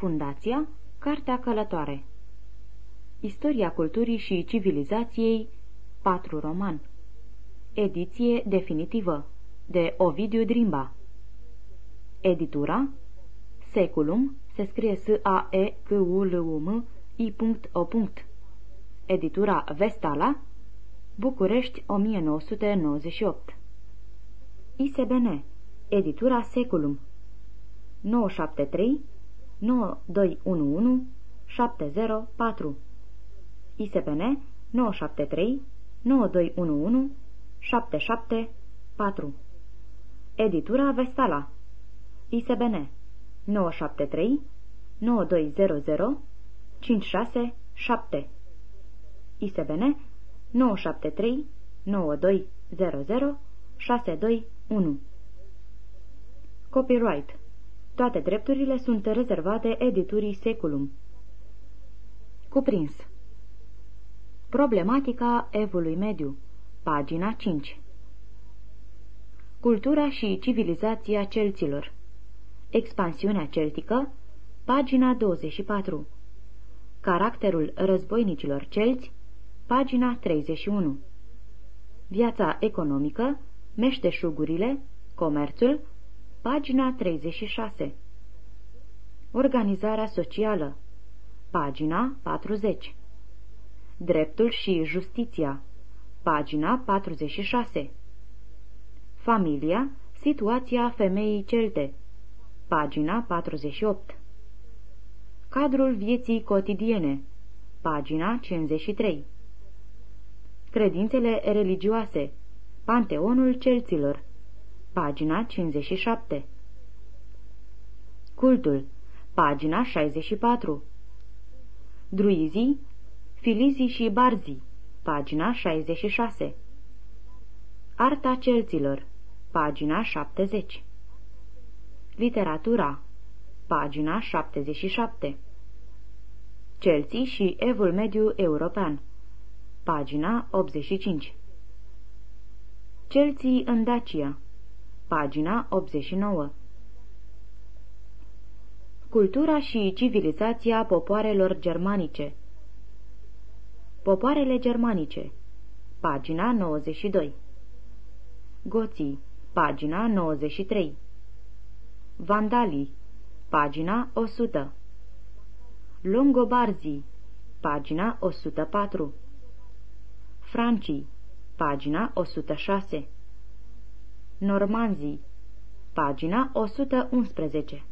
Fundația Cartea Călătoare. Istoria culturii și civilizației 4 roman. Ediție definitivă de Ovidiu Drimba. Editura Seculum se scrie S-A-E-C-U-L-U-M I.O. Editura Vestala București 1998 ISBN Editura Seculum 973 9211 704 ISBN 973 9211 774 Editura Vestala. ISBN 973 9200 567 ISBN 973 9200 621 Copyright Toate drepturile sunt rezervate editurii Seculum. Cuprins. Problematica evului mediu. Pagina 5 Cultura și civilizația celților. Expansiunea celtică. Pagina 24 Caracterul războinicilor celți. Pagina 31 Viața economică. Meșteșugurile. Comerțul Pagina 36 Organizarea socială. Pagina 40 Dreptul și justiția. Pagina 46 Familia, situația femeii celte. Pagina 48 Cadrul vieții cotidiene. Pagina 53 Credințele religioase. Panteonul celților Pagina 57 Cultul. Pagina 64 Druizii, filizii și barzii. Pagina 66 Arta celților. Pagina 70 Literatura. Pagina 77 Celții și Evul Mediu European. Pagina 85 Celții în Dacia Pagina 89 Cultura și civilizația popoarelor germanice. Popoarele germanice. Pagina 92 Goții. Pagina 93 Vandalii. Pagina 100 Longobarzii. Pagina 104 Francii. Pagina 106 Normanzii Pagina 111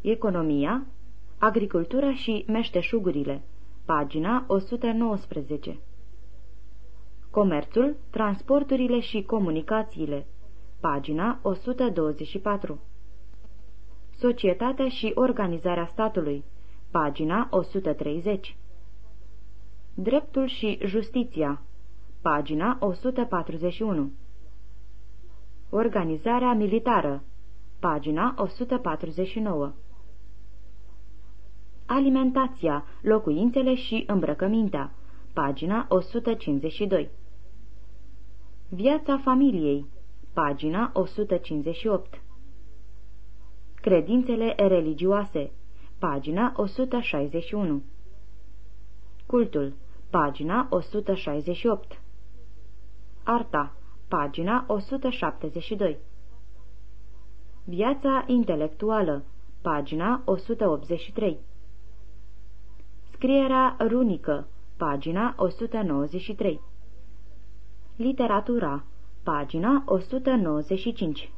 Economia Agricultura și meșteșugurile Pagina 119 Comerțul, transporturile și comunicațiile Pagina 124 Societatea și organizarea statului Pagina 130 Dreptul și justiția Pagina 141 Organizarea militară. Pagina 149 Alimentația, locuințele și îmbrăcămintea. Pagina 152 Viața familiei. Pagina 158 Credințele religioase. Pagina 161 Cultul. Pagina 168 Arta Pagina 172 Viața intelectuală Pagina 183 Scrierea runică Pagina 193 Literatura Pagina 195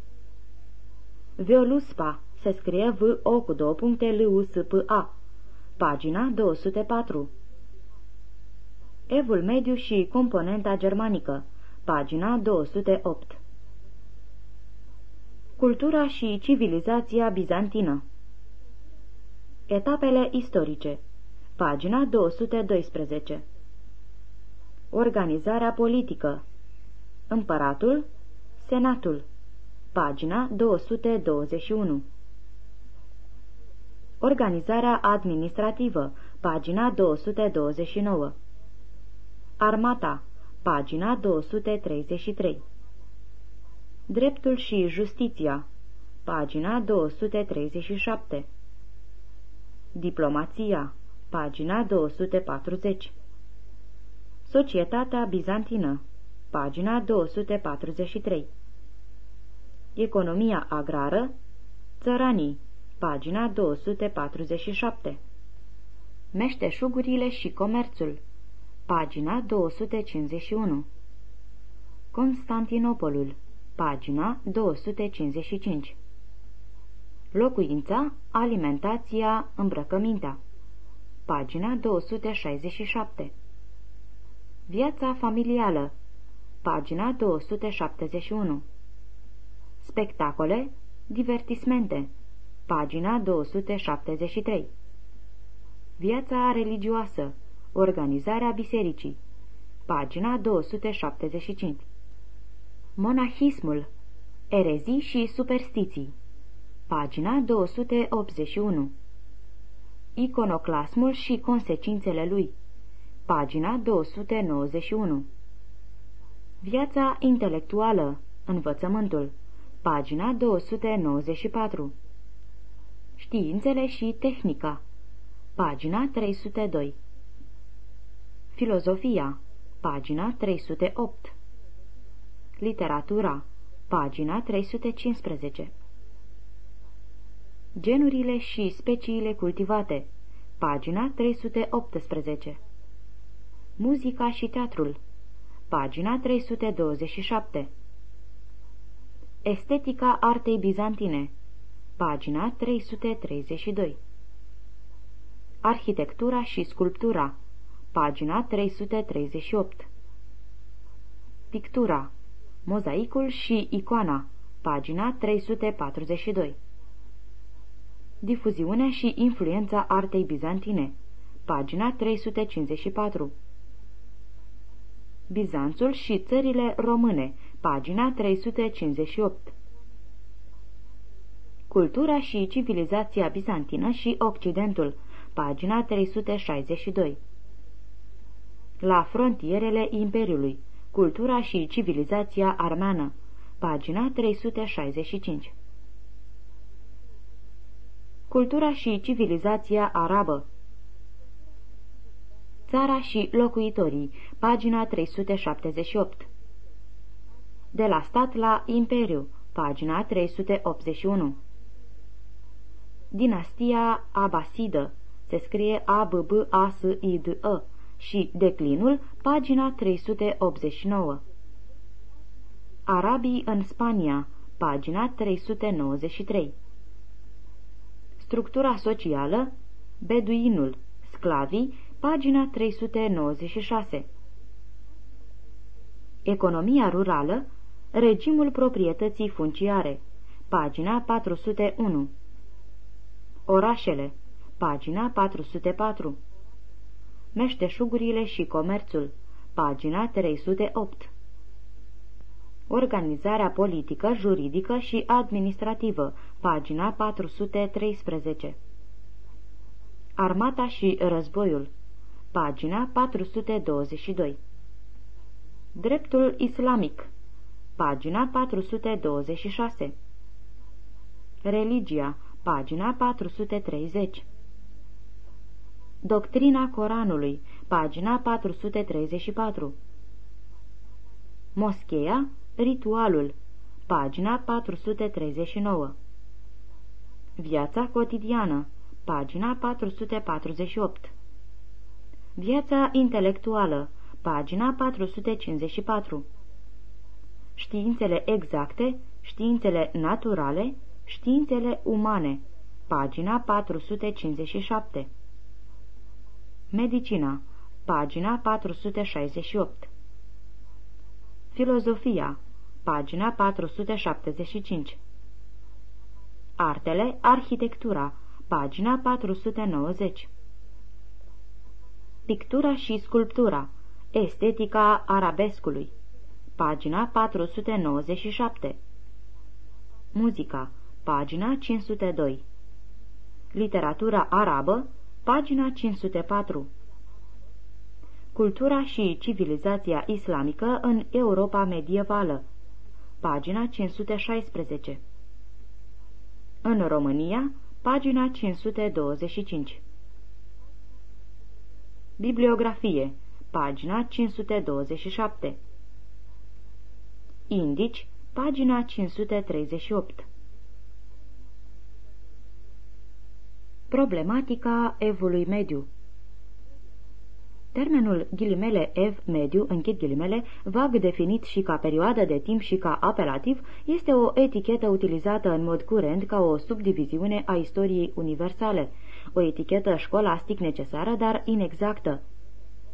Violuspa se scrie v o cu două puncte l u s p a Pagina 204 Evul mediu și componenta germanică Pagina 208 Cultura și civilizația bizantină. Etapele istorice. Pagina 212 Organizarea politică. Împăratul Senatul. Pagina 221 Organizarea administrativă. Pagina 229 Armata Pagina 233 Dreptul și justiția Pagina 237 Diplomația, pagina 240 Societatea bizantină, pagina 243 Economia agrară, țăranii, pagina 247 Meșteșugurile și comerțul, pagina 251 Constantinopolul, pagina 255 Locuința, alimentația, îmbrăcămintea. Pagina 267 Viața familială. Pagina 271 Spectacole, divertismente. Pagina 273 Viața religioasă. Organizarea bisericii. Pagina 275 Monahismul. Erezii și superstiții. Pagina 281 Iconoclasmul și consecințele lui. Pagina 291 Viața intelectuală. Învățământul. Pagina 294 Științele și tehnica. Pagina 302 Filozofia Pagina 308 Literatura Pagina 315 Genurile și speciile cultivate. Pagina 318. Muzica și teatrul. Pagina 327. Estetica artei bizantine. Pagina 332. Arhitectura și sculptura. Pagina 338. Pictura. Mozaicul și icoana. Pagina 342. Difuziunea și influența artei bizantine. Pagina 354. Bizanțul și țările române. Pagina 358. Cultura și civilizația bizantină și Occidentul. Pagina 362. La frontierele Imperiului. Cultura și civilizația armeană. Pagina 365. Cultura și civilizația arabă Țara și locuitorii, pagina 378 De la stat la imperiu, pagina 381 Dinastia Abasidă, se scrie A-B-B-A-S-I-D-E și declinul, pagina 389 Arabii în Spania, pagina 393 Structura socială, Beduinul, Sclavii, pagina 396 Economia rurală, Regimul proprietății funciare, pagina 401 Orașele, pagina 404 Meșteșugurile și comerțul, pagina 308 Organizarea politică, juridică și administrativă, pagina 413. Armata și războiul, pagina 422. Dreptul islamic, pagina 426. Religia, pagina 430. Doctrina Coranului, pagina 434. Moscheea, Ritualul, pagina 439 Viața cotidiană, pagina 448 Viața intelectuală, pagina 454 Științele exacte, științele naturale, științele umane, pagina 457 Medicina, pagina 468 Filozofia, pagina 475 Artele, arhitectura, pagina 490 Pictura și sculptura, estetica arabescului, pagina 497 Muzica, pagina 502 Literatura arabă, pagina 504 Cultura și civilizația islamică în Europa medievală. Pagina 516 În România, pagina 525 Bibliografie, pagina 527 Indici, pagina 538 Problematica evului mediu Termenul ghilimele ev mediu, închid ghilimele, vag definit și ca perioadă de timp și ca apelativ, este o etichetă utilizată în mod curent ca o subdiviziune a istoriei universale, o etichetă școlastic necesară, dar inexactă.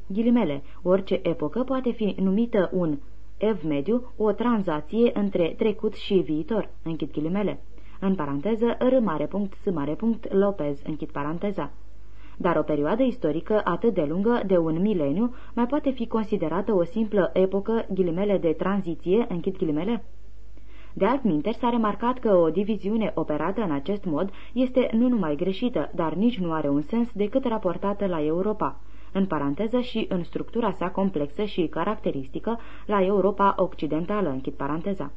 Ghilimele, orice epocă poate fi numită un ev mediu, o tranzație între trecut și viitor, închid ghilimele. În paranteză, r mare punct, s mare punct, Lopez, închid paranteza dar o perioadă istorică atât de lungă de un mileniu mai poate fi considerată o simplă epocă, ghilimele de tranziție, închid ghilimele? De altminteri, s-a remarcat că o diviziune operată în acest mod este nu numai greșită, dar nici nu are un sens decât raportată la Europa, în paranteză și în structura sa complexă și caracteristică la Europa Occidentală, închid paranteza.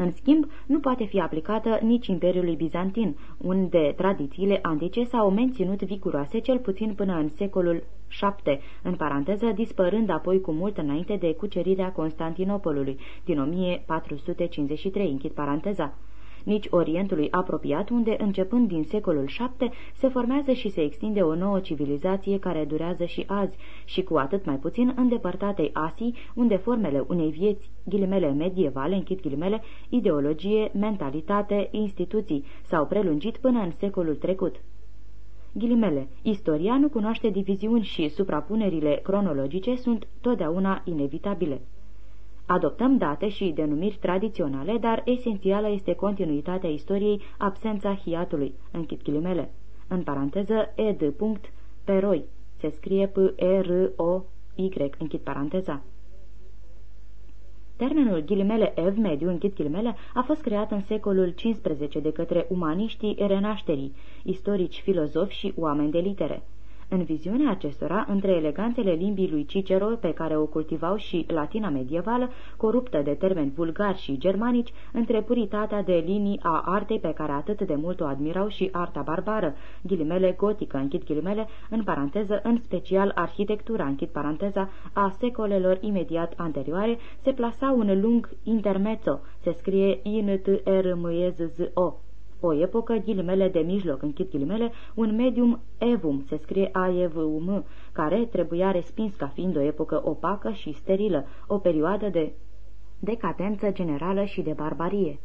În schimb, nu poate fi aplicată nici Imperiului Bizantin, unde tradițiile antice s-au menținut viguroase cel puțin până în secolul VII, în paranteză, dispărând apoi cu mult înainte de cucerirea Constantinopolului, din 1453, închid paranteza nici Orientului apropiat, unde, începând din secolul VII, se formează și se extinde o nouă civilizație care durează și azi, și cu atât mai puțin îndepărtatei Asii, unde formele unei vieți, ghilimele medievale, închid ghilimele, ideologie, mentalitate, instituții, s-au prelungit până în secolul trecut. Ghilimele, istoria nu cunoaște diviziuni și suprapunerile cronologice sunt totdeauna inevitabile. Adoptăm date și denumiri tradiționale, dar esențială este continuitatea istoriei, absența hiatului. Închid ghilimele. În paranteză, ed. Peroi. Se scrie P-E-R-O-Y. Închid paranteza. Termenul ghilimele ev mediu, închid ghilimele, a fost creat în secolul XV de către umaniștii renașterii, istorici, filozofi și oameni de litere. În viziunea acestora, între eleganțele limbii lui Cicero, pe care o cultivau și latina medievală, coruptă de termeni vulgari și germanici, între puritatea de linii a artei pe care atât de mult o admirau și arta barbară, ghilimele gotică, închid ghilimele, în paranteză, în special arhitectura, închid paranteza, a secolelor imediat anterioare, se plasa un lung intermezzo, se scrie in t r m e z z o o epocă, ghilimele de mijloc, închid ghilimele, un medium evum, se scrie a e v u m care trebuia respins ca fiind o epocă opacă și sterilă, o perioadă de decadență generală și de barbarie.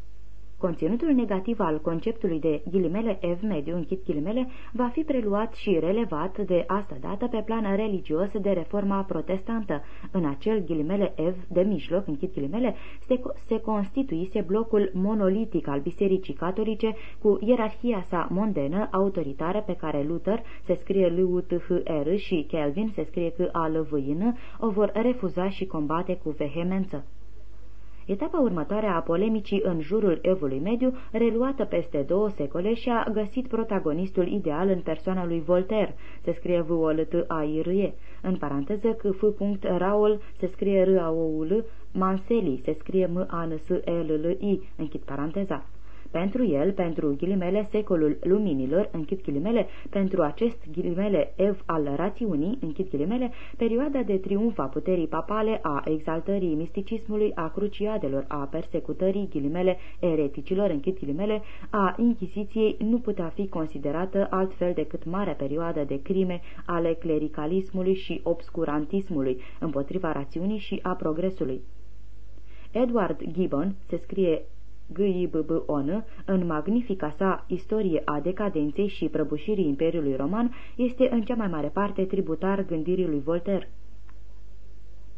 Conținutul negativ al conceptului de ghilimele ev mediu, închid ghilimele, va fi preluat și relevat de asta dată pe plan religios de reforma protestantă. În acel ghilimele ev de mijloc, închid ghilimele, se, se constituise blocul monolitic al Bisericii Catolice cu ierarhia sa mondenă, autoritară, pe care Luther, se scrie l u t h r și Kelvin, se scrie c a l v i n o vor refuza și combate cu vehemență. Etapa următoare a polemicii în jurul evului mediu, reluată peste două secole, și-a găsit protagonistul ideal în persoana lui Voltaire, se scrie v o l t a i r -E. în paranteză că f. Raul se scrie r a o u l Manseli se scrie m a n s e l l i închid paranteza. Pentru el, pentru ghilimele, secolul luminilor, închid ghilimele, pentru acest ghilimele ev al rațiunii, închid ghilimele, perioada de triumf a puterii papale, a exaltării misticismului, a cruciadelor, a persecutării ghilimele ereticilor, închid ghilimele, a inchiziției nu putea fi considerată altfel decât marea perioadă de crime ale clericalismului și obscurantismului împotriva rațiunii și a progresului. Edward Gibbon se scrie G.I.B.B.O.N., în magnifica sa istorie a decadenței și prăbușirii Imperiului Roman, este în cea mai mare parte tributar gândirii lui Voltaire.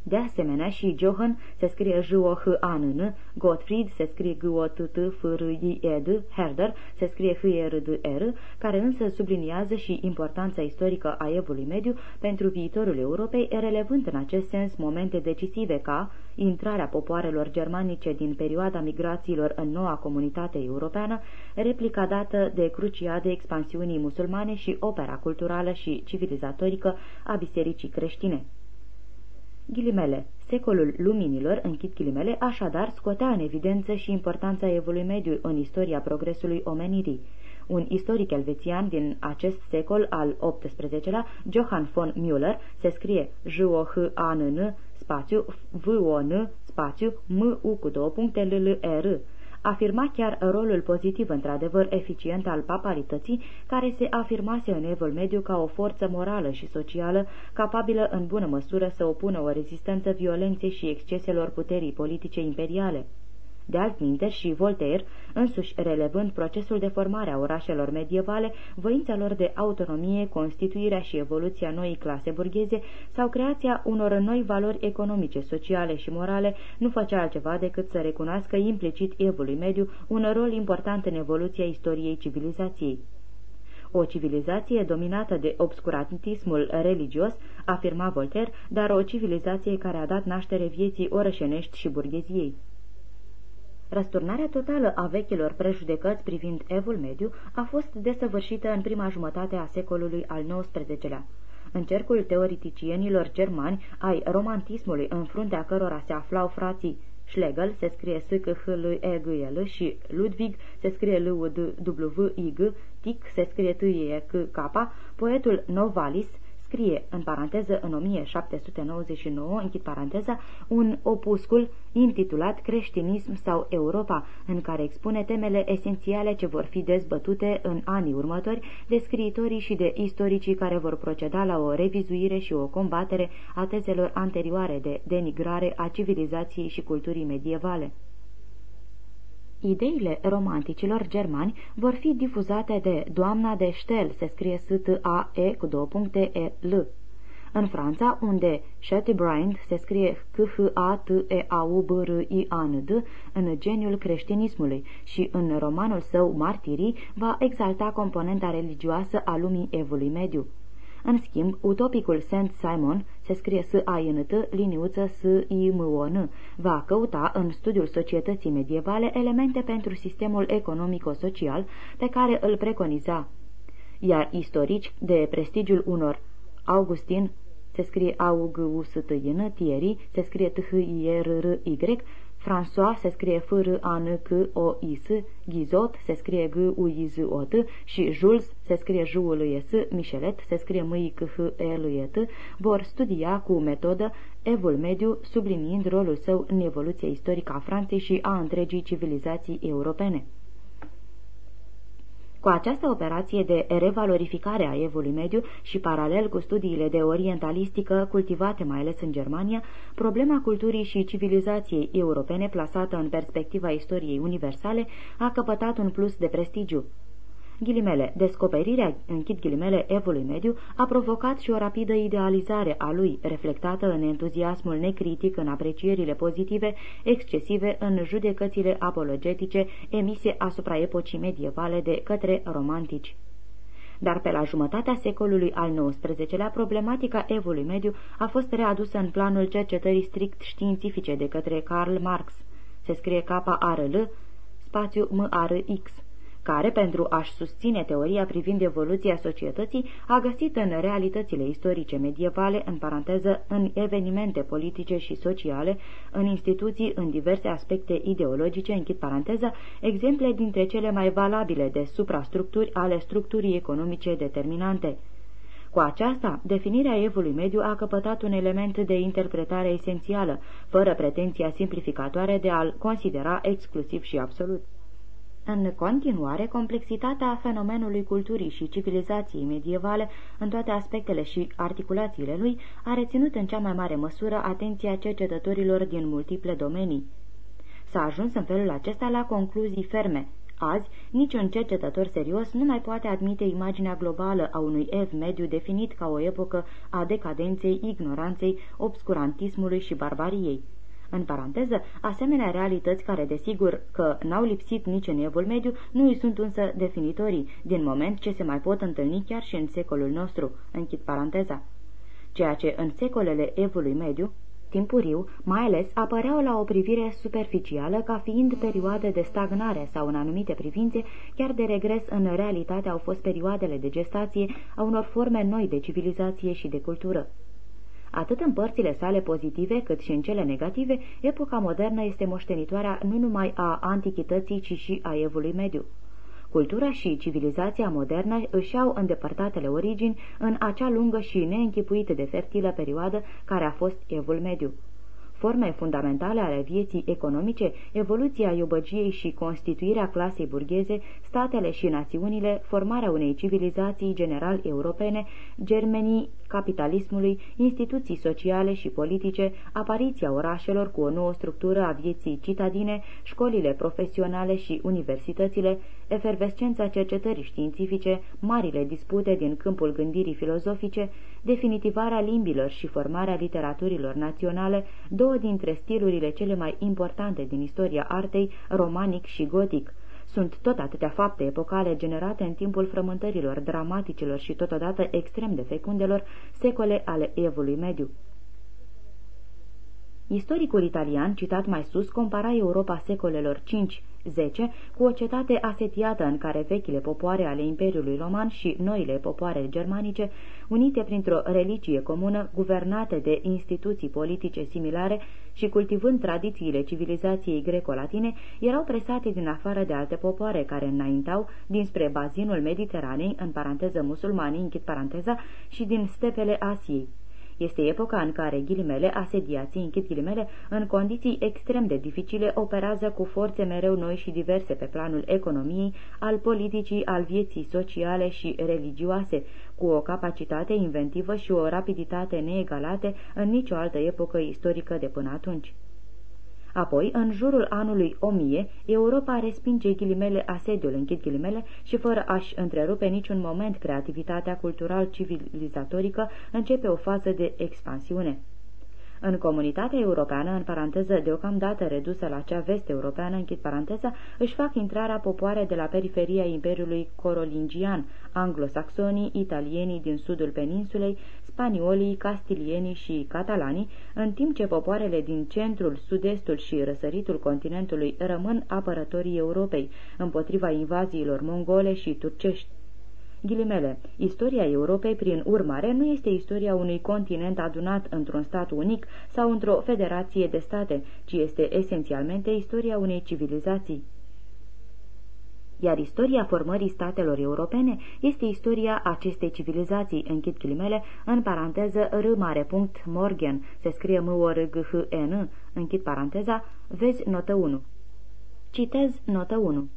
De asemenea, și Johann se scrie j o h a n n Gottfried se scrie g o t t f r i e d Herder se scrie h e r d r care însă subliniază și importanța istorică a evului mediu pentru viitorul Europei, relevând în acest sens momente decisive ca intrarea popoarelor germanice din perioada migrațiilor în noua comunitate europeană, replica dată de cruciade expansiunii musulmane și opera culturală și civilizatorică a bisericii creștine. Ghilimele, secolul luminilor, închid ghilimele, așadar scotea în evidență și importanța evului mediu în istoria progresului omenirii. Un istoric elvețian din acest secol al XVIII-lea, Johann von Müller, se scrie j o h a n n spațiu v o n spațiu m u cu două puncte l l e r afirma chiar rolul pozitiv într-adevăr eficient al papalității, care se afirmase în evul mediu ca o forță morală și socială, capabilă în bună măsură să opună o rezistență violenței și exceselor puterii politice imperiale. De altminte și Voltaire, însuși relevând procesul de formare a orașelor medievale, voința lor de autonomie, constituirea și evoluția noii clase burgheze sau creația unor noi valori economice, sociale și morale, nu făcea altceva decât să recunoască implicit evului mediu un rol important în evoluția istoriei civilizației. O civilizație dominată de obscurantismul religios, afirma Voltaire, dar o civilizație care a dat naștere vieții orășenești și burgheziei. Răsturnarea totală a vechilor prejudecăți privind evul mediu a fost desăvârșită în prima jumătate a secolului al XIX-lea. În cercul teoreticienilor germani ai romantismului în fruntea cărora se aflau frații Schlegel se scrie s c h l e g l și Ludwig se scrie l u d w i g Tic se scrie t e c k poetul Novalis scrie, în paranteză, în 1799, închid paranteza, un opuscul intitulat Creștinism sau Europa, în care expune temele esențiale ce vor fi dezbătute în anii următori de scriitorii și de istoricii care vor proceda la o revizuire și o combatere a tezelor anterioare de denigrare a civilizației și culturii medievale. Ideile romanticilor germani vor fi difuzate de doamna de Stel, se scrie s t a e cu două puncte e l în Franța, unde Chateaubriand se scrie c h a t e a u b r i a n d în geniul creștinismului și în romanul său Martirii va exalta componenta religioasă a lumii evului mediu. În schimb, utopicul Saint Simon, se scrie s a n t liniuță s i m o n va căuta în studiul societății medievale elemente pentru sistemul economico-social pe care îl preconiza. Iar istorici de prestigiul unor Augustin se scrie a u g u s t i n Thierry, se scrie t h i r r y François se scrie f r a n c o i s Ghizot se scrie g u i z o t și Jules se scrie j u l e s Michelet se scrie m i c h e l e t vor studia cu metodă evul mediu, subliniind rolul său în evoluția istorică a Franței și a întregii civilizații europene. Cu această operație de revalorificare a evului mediu și paralel cu studiile de orientalistică cultivate mai ales în Germania, problema culturii și civilizației europene plasată în perspectiva istoriei universale a căpătat un plus de prestigiu. Ghilimele, descoperirea, închid ghilimele, evului mediu a provocat și o rapidă idealizare a lui, reflectată în entuziasmul necritic în aprecierile pozitive, excesive în judecățile apologetice emise asupra epocii medievale de către romantici dar pe la jumătatea secolului al XIX-lea, problematica evului mediu a fost readusă în planul cercetării strict științifice de către Karl Marx. Se scrie K-A-R-L, spațiu M-R-X care, pentru a-și susține teoria privind evoluția societății, a găsit în realitățile istorice medievale, în paranteză, în evenimente politice și sociale, în instituții, în diverse aspecte ideologice, închid paranteză, exemple dintre cele mai valabile de suprastructuri ale structurii economice determinante. Cu aceasta, definirea evului mediu a căpătat un element de interpretare esențială, fără pretenția simplificatoare de a-l considera exclusiv și absolut. În continuare, complexitatea fenomenului culturii și civilizației medievale în toate aspectele și articulațiile lui a reținut în cea mai mare măsură atenția cercetătorilor din multiple domenii. S-a ajuns în felul acesta la concluzii ferme. Azi, niciun cercetător serios nu mai poate admite imaginea globală a unui ev mediu definit ca o epocă a decadenței, ignoranței, obscurantismului și barbariei. În paranteză, asemenea realități care, desigur, că n-au lipsit nici în evul mediu, nu îi sunt însă definitorii, din moment ce se mai pot întâlni chiar și în secolul nostru. Închid paranteza. Ceea ce în secolele evului mediu, timpuriu, mai ales apăreau la o privire superficială ca fiind perioade de stagnare sau în anumite privințe, chiar de regres în realitate au fost perioadele de gestație a unor forme noi de civilizație și de cultură. Atât în părțile sale pozitive cât și în cele negative, epoca modernă este moștenitoarea nu numai a antichității, ci și a evului mediu. Cultura și civilizația modernă își au îndepărtatele origini în acea lungă și neînchipuită de fertilă perioadă care a fost Evul Mediu forme fundamentale ale vieții economice, evoluția iubăgiei și constituirea clasei burgheze, statele și națiunile, formarea unei civilizații general europene, germenii capitalismului, instituții sociale și politice, apariția orașelor cu o nouă structură a vieții citadine, școlile profesionale și universitățile, efervescența cercetării științifice, marile dispute din câmpul gândirii filozofice, definitivarea limbilor și formarea literaturilor naționale, două dintre stilurile cele mai importante din istoria artei, romanic și gotic, sunt tot atâtea fapte epocale generate în timpul frământărilor dramaticilor și totodată extrem de fecundelor secole ale evului mediu. Istoricul italian, citat mai sus, compara Europa secolelor 5 10 cu o cetate asetiată în care vechile popoare ale Imperiului Roman și noile popoare germanice, unite printr-o religie comună, guvernate de instituții politice similare și cultivând tradițiile civilizației greco-latine, erau presate din afară de alte popoare care înaintau dinspre bazinul Mediteranei, în paranteză musulmanii, închid paranteza, și din stepele Asiei. Este epoca în care ghilimele, asediații, închid ghilimele, în condiții extrem de dificile, operează cu forțe mereu noi și diverse pe planul economiei, al politicii, al vieții sociale și religioase, cu o capacitate inventivă și o rapiditate neegalate în nicio altă epocă istorică de până atunci. Apoi, în jurul anului 1000, Europa respinge ghilimele asediul, închid ghilimele, și fără a-și întrerupe niciun moment creativitatea cultural-civilizatorică, începe o fază de expansiune. În comunitatea europeană, în paranteză deocamdată redusă la cea vest-europeană, închid paranteza, își fac intrarea popoare de la periferia Imperiului Corolingian, anglosaxonii, italienii din sudul peninsulei, spaniolii, castilienii și catalanii, în timp ce popoarele din centrul, sud-estul și răsăritul continentului rămân apărătorii Europei împotriva invaziilor mongole și turcești. Ghilimele, istoria Europei, prin urmare, nu este istoria unui continent adunat într-un stat unic sau într-o federație de state, ci este esențialmente istoria unei civilizații iar istoria formării statelor europene este istoria acestei civilizații, închid ghilimele, în paranteză r mare punct Morgan, se scrie m o r g h e n închid paranteza, vezi notă 1. Citez notă 1.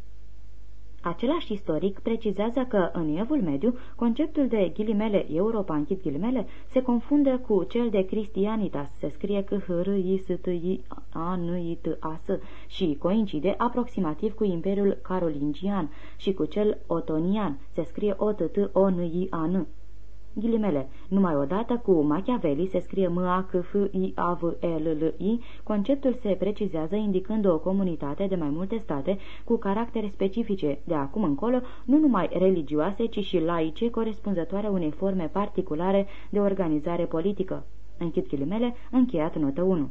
Același istoric precizează că în Evul Mediu conceptul de ghilimele Europa închid ghilimele se confundă cu cel de Cristianitas, se scrie că h r i s t i a n i t a s și coincide aproximativ cu Imperiul Carolingian și cu cel Otonian, se scrie o t t o n i a n Ghilimele, numai odată cu Machiavelli se scrie m a c f i a v e l l i conceptul se precizează indicând o comunitate de mai multe state cu caractere specifice, de acum încolo, nu numai religioase, ci și laice, corespunzătoare unei forme particulare de organizare politică. Închid ghilimele, încheiat notă 1.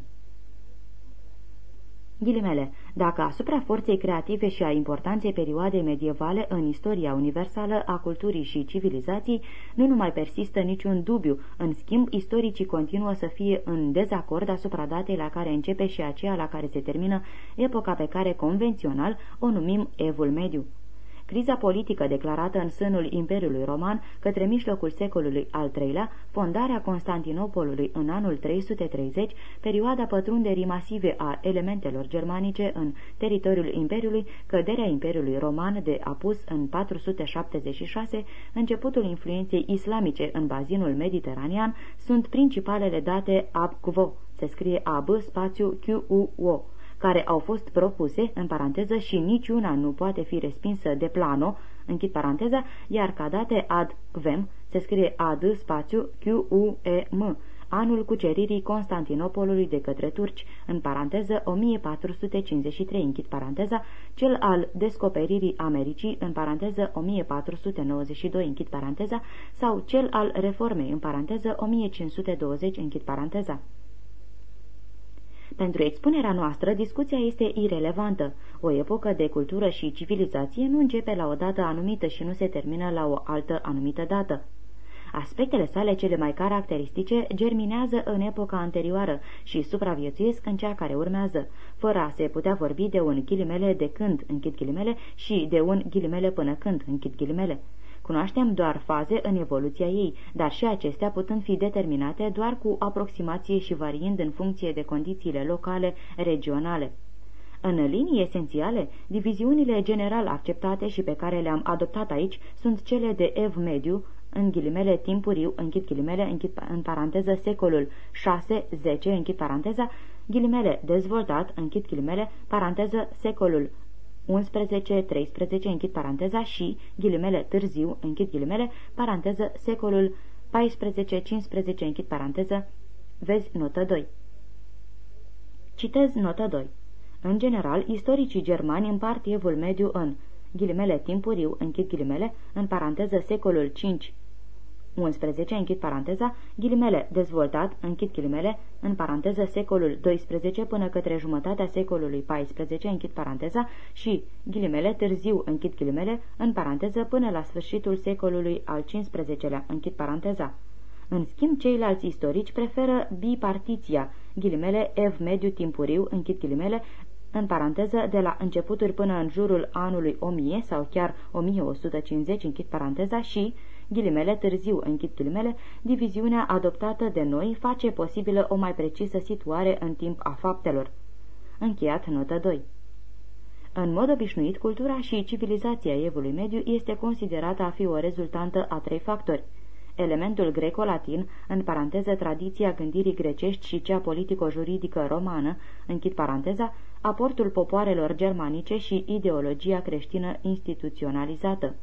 Ghilimele, dacă asupra forței creative și a importanței perioadei medievale în istoria universală a culturii și civilizației nu numai persistă niciun dubiu, în schimb istoricii continuă să fie în dezacord asupra datei la care începe și aceea la care se termină epoca pe care convențional o numim Evul Mediu. Criza politică declarată în sânul Imperiului Roman către mijlocul secolului al III-lea, fondarea Constantinopolului în anul 330, perioada pătrunderii masive a elementelor germanice în teritoriul Imperiului, căderea Imperiului Roman de apus în 476, începutul influenței islamice în bazinul mediteranean, sunt principalele date ab quo, se scrie ab spațiu Q-U-O care au fost propuse, în paranteză, și niciuna nu poate fi respinsă de plano, închid paranteza, iar ca date ad quem se scrie ad spațiu Q-U-E-M, anul cuceririi Constantinopolului de către turci, în paranteză 1453, închid paranteza, cel al descoperirii Americii, în paranteză 1492, închid paranteza, sau cel al reformei, în paranteză 1520, închid paranteza. Pentru expunerea noastră, discuția este irelevantă. O epocă de cultură și civilizație nu începe la o dată anumită și nu se termină la o altă anumită dată. Aspectele sale cele mai caracteristice germinează în epoca anterioară și supraviețuiesc în cea care urmează, fără a se putea vorbi de un ghilimele de când, închid ghilimele, și de un ghilimele până când, închid ghilimele. Cunoaștem doar faze în evoluția ei, dar și acestea putând fi determinate doar cu aproximație și variind în funcție de condițiile locale, regionale. În linii esențiale, diviziunile general acceptate și pe care le-am adoptat aici sunt cele de ev mediu, în ghilimele timpuriu, închid ghilimele, închid în paranteză secolul 6-10, închid paranteza, ghilimele dezvoltat, închid ghilimele, paranteză secolul 11-13, închid paranteza, și, ghilimele târziu, închid ghilimele, paranteză secolul 14-15, închid paranteză, vezi notă 2. Citez notă 2. În general, istoricii germani împart evul mediu în ghilimele timpuriu, închid ghilimele, în paranteză secolul 5 11, închid paranteza, ghilimele dezvoltat, închid ghilimele, în paranteză secolul 12 până către jumătatea secolului 14, închid paranteza, și ghilimele târziu, închid ghilimele, în paranteză până la sfârșitul secolului al 15-lea, închid paranteza. În schimb, ceilalți istorici preferă bipartiția, ghilimele ev mediu timpuriu, închid ghilimele, în paranteză, de la începuturi până în jurul anului 1000 sau chiar 1150, închid paranteza, și, ghilimele, târziu, închid ghilimele, diviziunea adoptată de noi face posibilă o mai precisă situare în timp a faptelor. Încheiat notă 2 în mod obișnuit, cultura și civilizația evului mediu este considerată a fi o rezultantă a trei factori – elementul greco-latin, în paranteză tradiția gândirii grecești și cea politico-juridică romană, închid paranteza, aportul popoarelor germanice și ideologia creștină instituționalizată.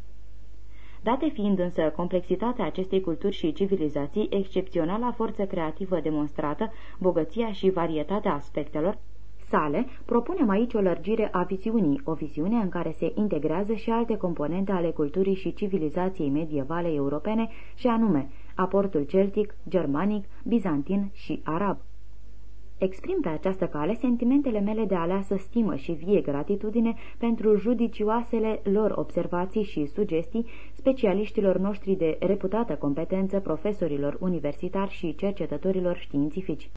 Date fiind însă complexitatea acestei culturi și civilizații, excepționala forță creativă demonstrată, bogăția și varietatea aspectelor, sale, propunem aici o lărgire a viziunii, o viziune în care se integrează și alte componente ale culturii și civilizației medievale europene, și anume aportul celtic, germanic, bizantin și arab. Exprim pe această cale sentimentele mele de aleasă stimă și vie gratitudine pentru judicioasele lor observații și sugestii specialiștilor noștri de reputată competență, profesorilor universitari și cercetătorilor științifici.